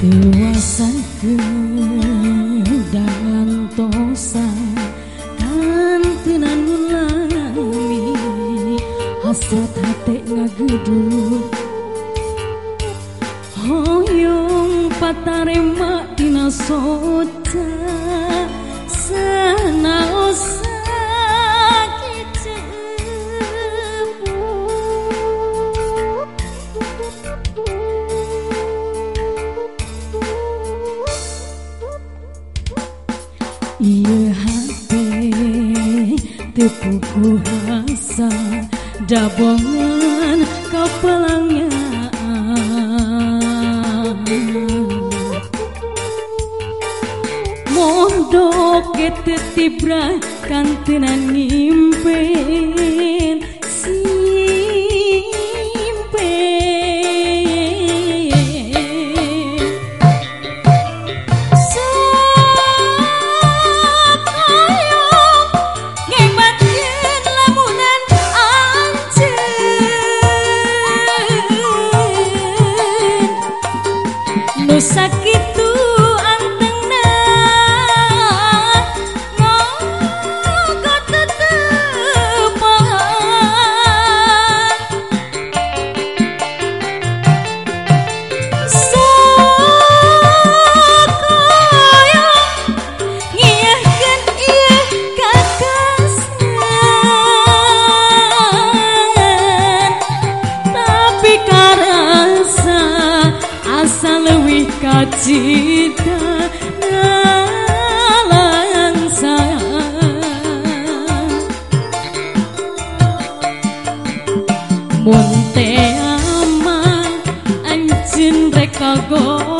Kewasanku dan tosa Kan tenan mulani Hasrat hati ngagudu Hoyong patare mak tina Sana osa Iya hati tepuku rasa Dabongan kepalangnya Mondok ketetibra kantenan सकते cinta dalam saya Monte aman anjing rekagon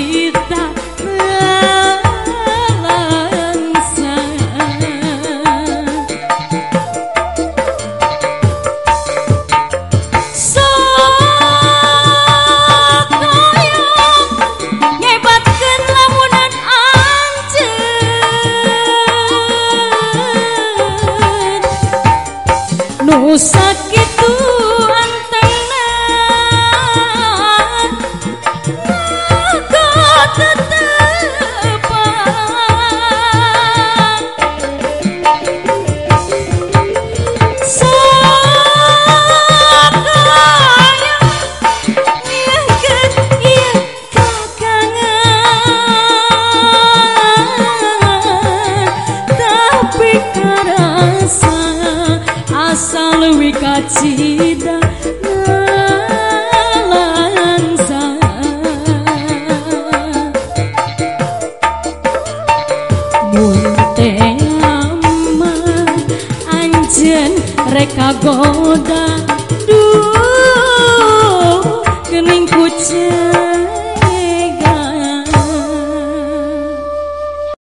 cita jen reka goda. Duh kening kucing.